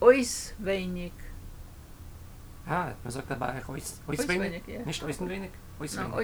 Ois wenig. Ah, man sagt aber auch Ois, Ois Ois ja. Nicht Ois wenig? Ois No,